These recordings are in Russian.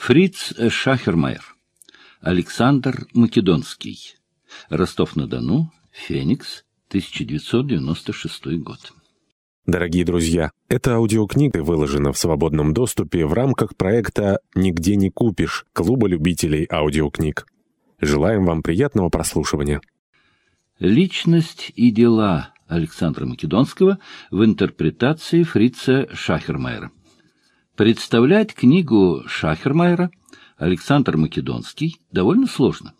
Фриц Шахермайер. Александр Македонский. Ростов-на-Дону. Феникс. 1996 год. Дорогие друзья, эта аудиокнига выложена в свободном доступе в рамках проекта «Нигде не купишь» Клуба любителей аудиокниг. Желаем вам приятного прослушивания. Личность и дела Александра Македонского в интерпретации Фрица Шахермайера. Представлять книгу Шахермайера Александр Македонский довольно сложно,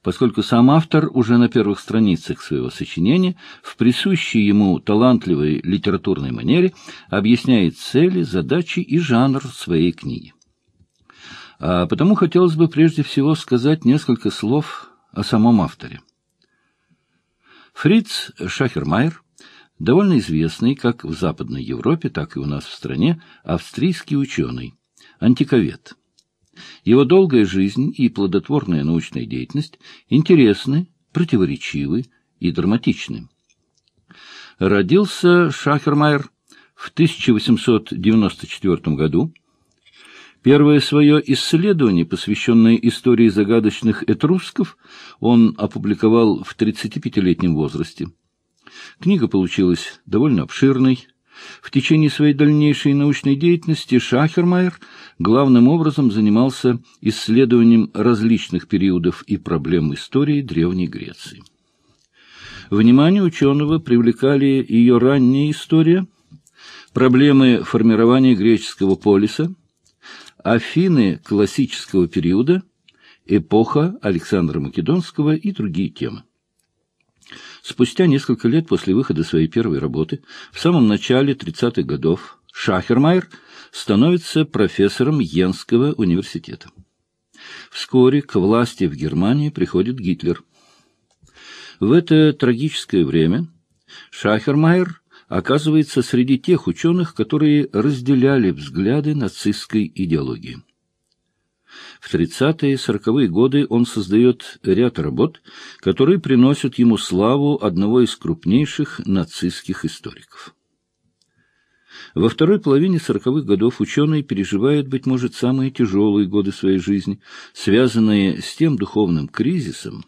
поскольку сам автор уже на первых страницах своего сочинения в присущей ему талантливой литературной манере объясняет цели, задачи и жанр своей книги. А потому хотелось бы прежде всего сказать несколько слов о самом авторе. Фриц Шахермайер довольно известный как в Западной Европе, так и у нас в стране австрийский ученый, антиковед. Его долгая жизнь и плодотворная научная деятельность интересны, противоречивы и драматичны. Родился Шахермайер в 1894 году. Первое свое исследование, посвященное истории загадочных этрусков, он опубликовал в 35-летнем возрасте. Книга получилась довольно обширной. В течение своей дальнейшей научной деятельности Шахермайер главным образом занимался исследованием различных периодов и проблем истории Древней Греции. Внимание ученого привлекали ее ранняя история, проблемы формирования греческого полиса, Афины классического периода, эпоха Александра Македонского и другие темы. Спустя несколько лет после выхода своей первой работы, в самом начале 30-х годов, Шахермайер становится профессором Йенского университета. Вскоре к власти в Германии приходит Гитлер. В это трагическое время Шахермайер оказывается среди тех ученых, которые разделяли взгляды нацистской идеологии. В 30-е и 40-е годы он создает ряд работ, которые приносят ему славу одного из крупнейших нацистских историков. Во второй половине сороковых годов ученый переживает, быть может, самые тяжелые годы своей жизни, связанные с тем духовным кризисом,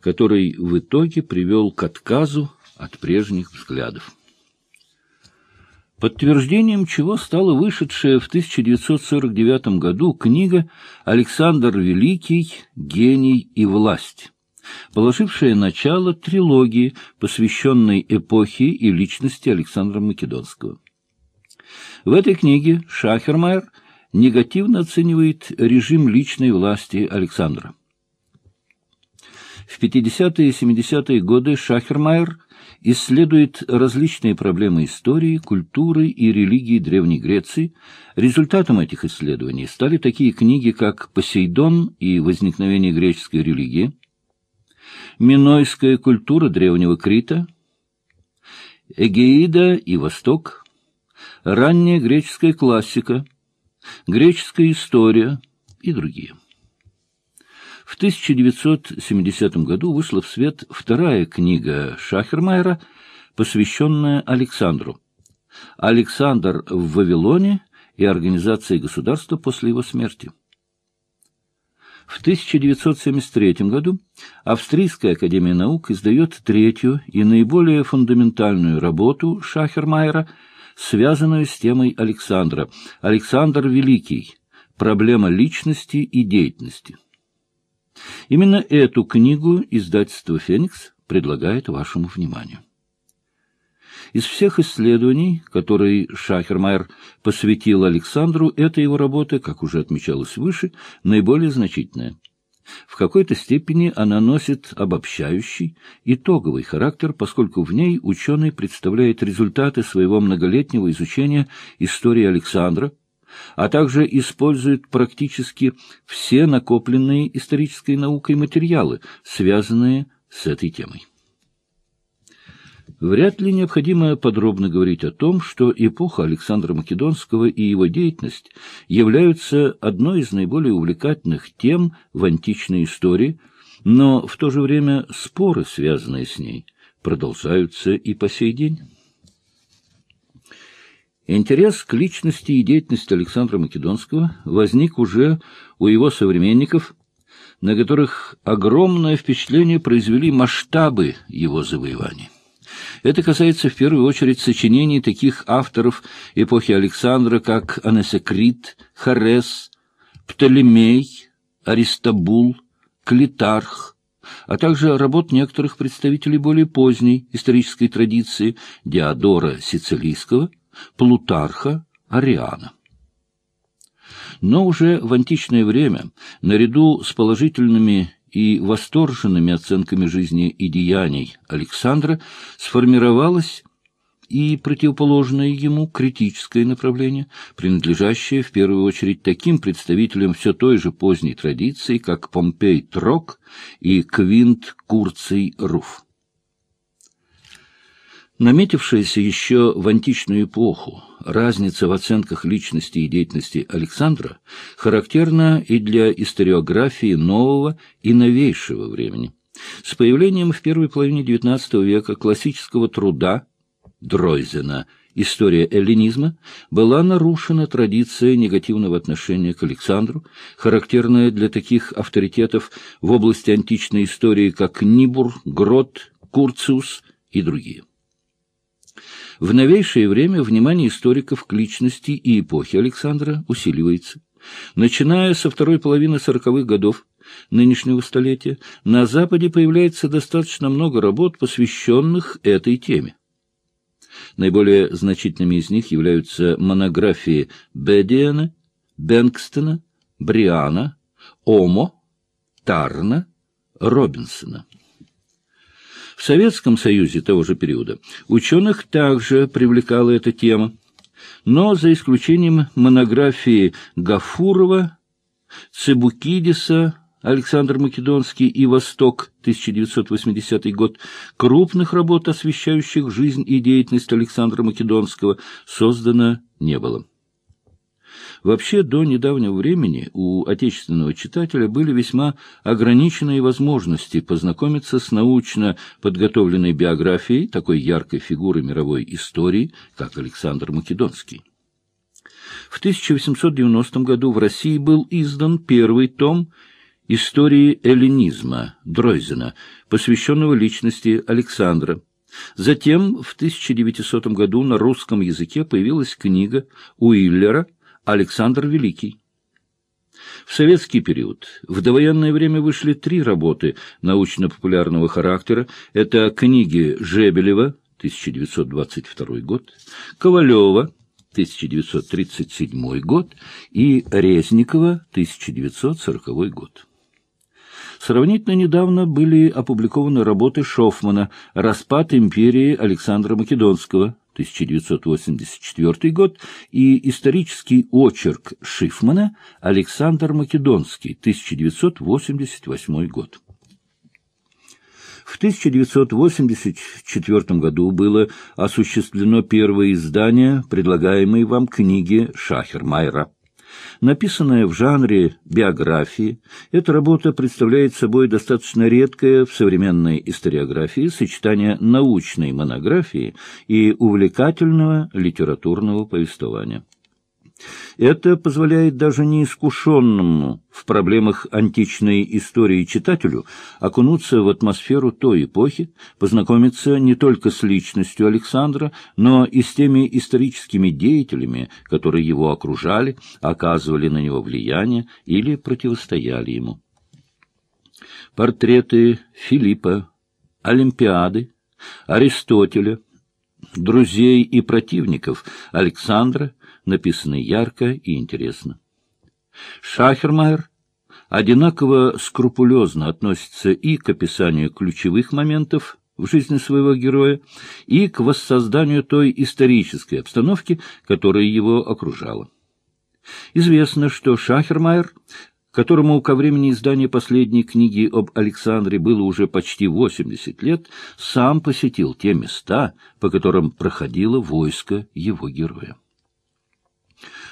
который в итоге привел к отказу от прежних взглядов подтверждением чего стала вышедшая в 1949 году книга «Александр Великий. Гений и власть», положившая начало трилогии, посвященной эпохе и личности Александра Македонского. В этой книге Шахермайер негативно оценивает режим личной власти Александра. В 50-е и 70-е годы Шахермайер исследует различные проблемы истории, культуры и религии Древней Греции. Результатом этих исследований стали такие книги, как «Посейдон и возникновение греческой религии», «Минойская культура Древнего Крита», «Эгеида и Восток», «Ранняя греческая классика», «Греческая история» и другие. В 1970 году вышла в свет вторая книга Шахермайера, посвященная Александру. «Александр в Вавилоне и организация государства после его смерти». В 1973 году Австрийская академия наук издает третью и наиболее фундаментальную работу Шахермайера, связанную с темой Александра «Александр Великий. Проблема личности и деятельности». Именно эту книгу издательство «Феникс» предлагает вашему вниманию. Из всех исследований, которые Шахермайер посвятил Александру, эта его работа, как уже отмечалось выше, наиболее значительная. В какой-то степени она носит обобщающий, итоговый характер, поскольку в ней ученый представляет результаты своего многолетнего изучения истории Александра, а также использует практически все накопленные исторической наукой материалы, связанные с этой темой. Вряд ли необходимо подробно говорить о том, что эпоха Александра Македонского и его деятельность являются одной из наиболее увлекательных тем в античной истории, но в то же время споры, связанные с ней, продолжаются и по сей день. Интерес к личности и деятельности Александра Македонского возник уже у его современников, на которых огромное впечатление произвели масштабы его завоеваний. Это касается в первую очередь сочинений таких авторов эпохи Александра, как Анесекрит, Харес, Птолемей, Аристабул, Клитарх, а также работ некоторых представителей более поздней исторической традиции Диодора Сицилийского, Плутарха, Ариана. Но уже в античное время, наряду с положительными и восторженными оценками жизни и деяний Александра, сформировалось и противоположное ему критическое направление, принадлежащее в первую очередь таким представителям все той же поздней традиции, как Помпей Трок и Квинт Курций Руф. Наметившаяся еще в античную эпоху разница в оценках личности и деятельности Александра характерна и для историографии нового и новейшего времени. С появлением в первой половине XIX века классического труда Дройзена «История эллинизма» была нарушена традиция негативного отношения к Александру, характерная для таких авторитетов в области античной истории, как Нибур, Грот, Курциус и другие. В новейшее время внимание историков к личности и эпохе Александра усиливается. Начиная со второй половины сороковых годов нынешнего столетия, на Западе появляется достаточно много работ, посвященных этой теме. Наиболее значительными из них являются монографии Бедиана, Бенкстона, Бриана, Омо, Тарна, Робинсона. В Советском Союзе того же периода ученых также привлекала эта тема, но за исключением монографии Гафурова, Цебукидиса, Александр Македонский и «Восток», 1980 год, крупных работ, освещающих жизнь и деятельность Александра Македонского, создано не было. Вообще, до недавнего времени у отечественного читателя были весьма ограниченные возможности познакомиться с научно подготовленной биографией такой яркой фигуры мировой истории, как Александр Македонский. В 1890 году в России был издан первый том истории эллинизма Дройзена, посвященного личности Александра. Затем в 1900 году на русском языке появилась книга Уиллера Александр Великий. В советский период в довоенное время вышли три работы научно-популярного характера. Это книги Жебелева, 1922 год, Ковалева, 1937 год и Резникова, 1940 год. Сравнительно недавно были опубликованы работы Шофмана «Распад империи Александра Македонского», 1984 год, и исторический очерк Шифмана «Александр Македонский», 1988 год. В 1984 году было осуществлено первое издание предлагаемой вам книги Шахермайра. Написанная в жанре биографии, эта работа представляет собой достаточно редкое в современной историографии сочетание научной монографии и увлекательного литературного повествования. Это позволяет даже неискушенному в проблемах античной истории читателю окунуться в атмосферу той эпохи, познакомиться не только с личностью Александра, но и с теми историческими деятелями, которые его окружали, оказывали на него влияние или противостояли ему. Портреты Филиппа, Олимпиады, Аристотеля, друзей и противников Александра – написаны ярко и интересно. Шахермайер одинаково скрупулезно относится и к описанию ключевых моментов в жизни своего героя, и к воссозданию той исторической обстановки, которая его окружала. Известно, что Шахермайер, которому ко времени издания последней книги об Александре было уже почти 80 лет, сам посетил те места, по которым проходило войско его героя.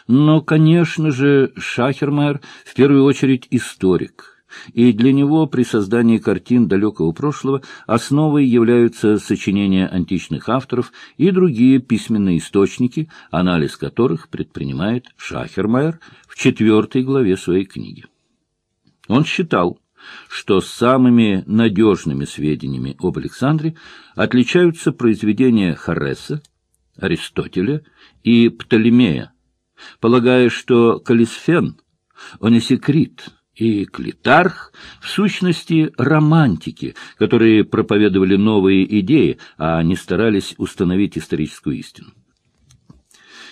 Но, конечно же, Шахермайер в первую очередь историк, и для него при создании картин далекого прошлого основой являются сочинения античных авторов и другие письменные источники, анализ которых предпринимает Шахермайер в четвертой главе своей книги. Он считал, что самыми надежными сведениями об Александре отличаются произведения Харреса, Аристотеля и Птолемея, полагая, что Калисфен, Онесикрит и Клитарх в сущности романтики, которые проповедовали новые идеи, а не старались установить историческую истину.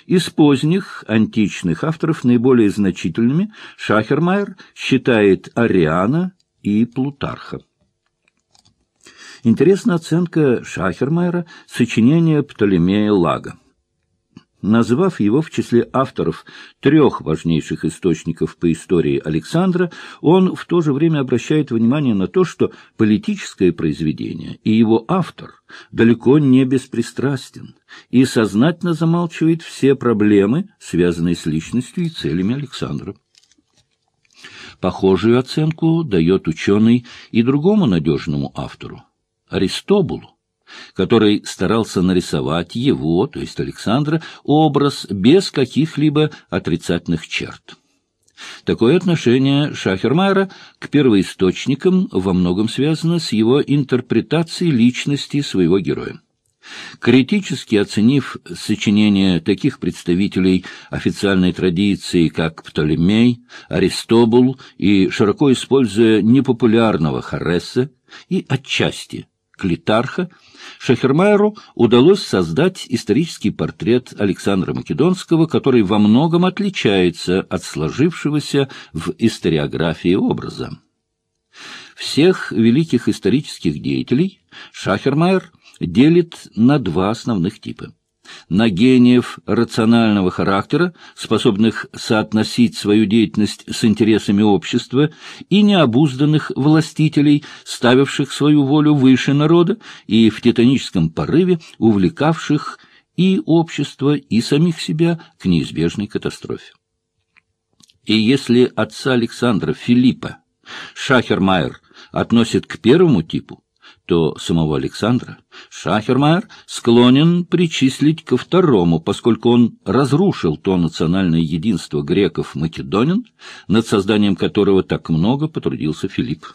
Из поздних античных авторов наиболее значительными Шахермайер считает Ариана и Плутарха. Интересна оценка Шахермайера сочинения Птолемея Лага. Назвав его в числе авторов трех важнейших источников по истории Александра, он в то же время обращает внимание на то, что политическое произведение и его автор далеко не беспристрастен и сознательно замалчивает все проблемы, связанные с личностью и целями Александра. Похожую оценку дает ученый и другому надежному автору – Аристобулу который старался нарисовать его, то есть Александра, образ без каких-либо отрицательных черт. Такое отношение Шахермайера к первоисточникам во многом связано с его интерпретацией личности своего героя. Критически оценив сочинения таких представителей официальной традиции, как Птолемей, Аристобул и широко используя непопулярного Харесса и отчасти Клитарха, Шахермайеру удалось создать исторический портрет Александра Македонского, который во многом отличается от сложившегося в историографии образа. Всех великих исторических деятелей Шахермайер делит на два основных типа на гениев рационального характера, способных соотносить свою деятельность с интересами общества, и необузданных властителей, ставивших свою волю выше народа и в титаническом порыве увлекавших и общество, и самих себя к неизбежной катастрофе. И если отца Александра Филиппа Шахермайер относит к первому типу, то самого Александра Шахермайер склонен причислить ко второму, поскольку он разрушил то национальное единство греков-македонин, над созданием которого так много потрудился Филипп.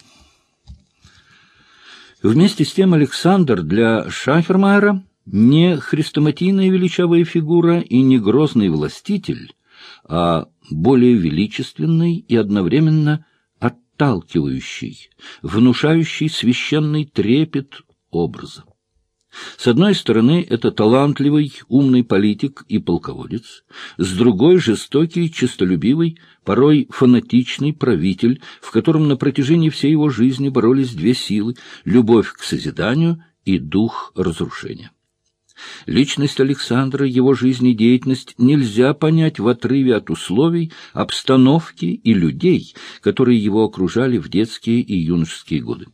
Вместе с тем Александр для Шахермайера не хрестоматийная величавая фигура и не грозный властитель, а более величественный и одновременно отталкивающий, внушающий священный трепет образа. С одной стороны, это талантливый, умный политик и полководец, с другой — жестокий, честолюбивый, порой фанатичный правитель, в котором на протяжении всей его жизни боролись две силы — любовь к созиданию и дух разрушения. Личность Александра, его жизнедеятельность нельзя понять в отрыве от условий, обстановки и людей, которые его окружали в детские и юношеские годы.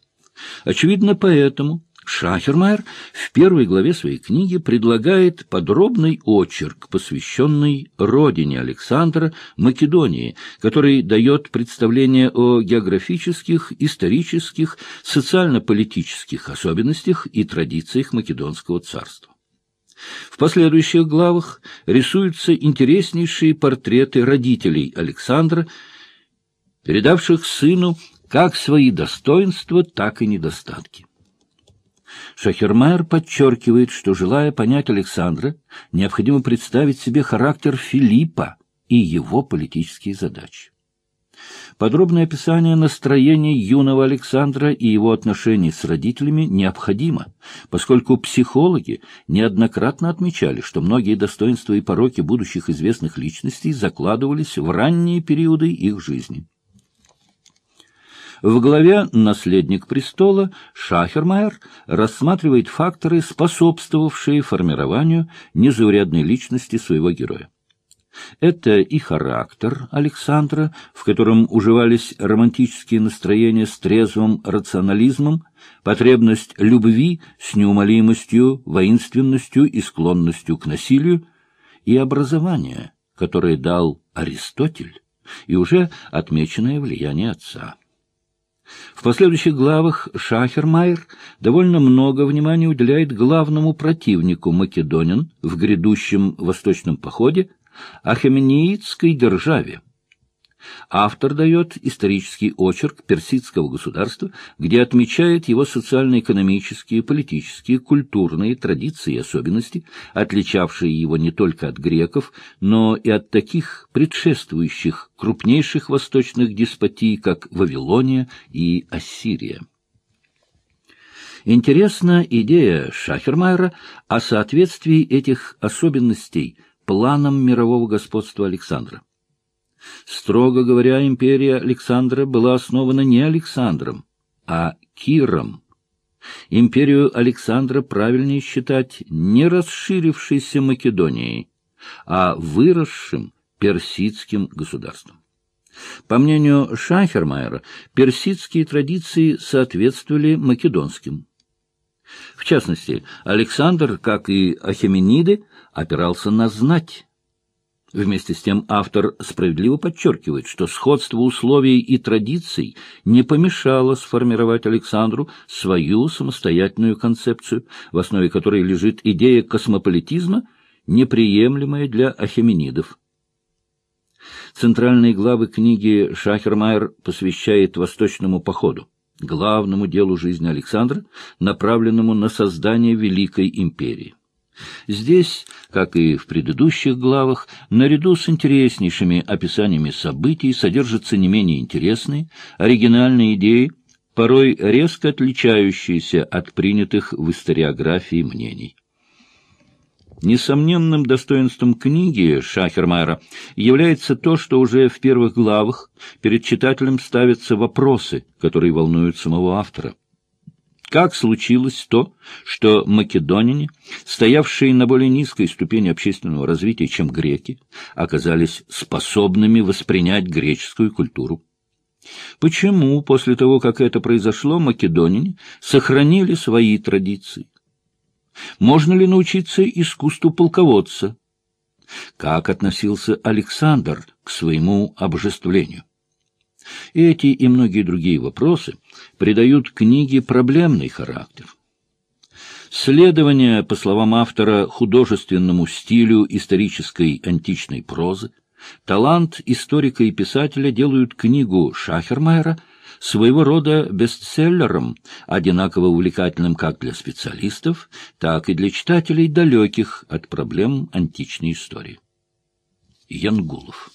Очевидно, поэтому Шахермайер в первой главе своей книги предлагает подробный очерк, посвященный родине Александра, Македонии, который дает представление о географических, исторических, социально-политических особенностях и традициях Македонского царства. В последующих главах рисуются интереснейшие портреты родителей Александра, передавших сыну как свои достоинства, так и недостатки. Шахермайер подчеркивает, что, желая понять Александра, необходимо представить себе характер Филиппа и его политические задачи. Подробное описание настроения юного Александра и его отношений с родителями необходимо, поскольку психологи неоднократно отмечали, что многие достоинства и пороки будущих известных личностей закладывались в ранние периоды их жизни. В главе «Наследник престола» Шахермайер рассматривает факторы, способствовавшие формированию незаурядной личности своего героя. Это и характер Александра, в котором уживались романтические настроения с трезвым рационализмом, потребность любви с неумолимостью, воинственностью и склонностью к насилию, и образование, которое дал Аристотель, и уже отмеченное влияние отца. В последующих главах Шахермайер довольно много внимания уделяет главному противнику македонин в грядущем восточном походе – Ахемениидской державе. Автор дает исторический очерк персидского государства, где отмечает его социально-экономические, политические, культурные традиции и особенности, отличавшие его не только от греков, но и от таких предшествующих крупнейших восточных деспотий, как Вавилония и Ассирия. Интересна идея Шахермайера о соответствии этих особенностей планам мирового господства Александра. Строго говоря, империя Александра была основана не Александром, а Киром. Империю Александра правильнее считать не расширившейся Македонией, а выросшим персидским государством. По мнению Шахермайера, персидские традиции соответствовали македонским. В частности, Александр, как и Ахемениды, опирался на знать, Вместе с тем автор справедливо подчеркивает, что сходство условий и традиций не помешало сформировать Александру свою самостоятельную концепцию, в основе которой лежит идея космополитизма, неприемлемая для ахеменидов. Центральные главы книги Шахермайер посвящает Восточному походу, главному делу жизни Александра, направленному на создание Великой империи. Здесь, как и в предыдущих главах, наряду с интереснейшими описаниями событий содержатся не менее интересные, оригинальные идеи, порой резко отличающиеся от принятых в историографии мнений. Несомненным достоинством книги Шахермайера является то, что уже в первых главах перед читателем ставятся вопросы, которые волнуют самого автора. Как случилось то, что македонине, стоявшие на более низкой ступени общественного развития, чем греки, оказались способными воспринять греческую культуру? Почему после того, как это произошло, македонине сохранили свои традиции? Можно ли научиться искусству полководца? Как относился Александр к своему обожествлению? Эти и многие другие вопросы придают книге проблемный характер. Следование, по словам автора, художественному стилю исторической античной прозы, талант историка и писателя делают книгу Шахермайера своего рода бестселлером, одинаково увлекательным как для специалистов, так и для читателей, далеких от проблем античной истории. Янгулов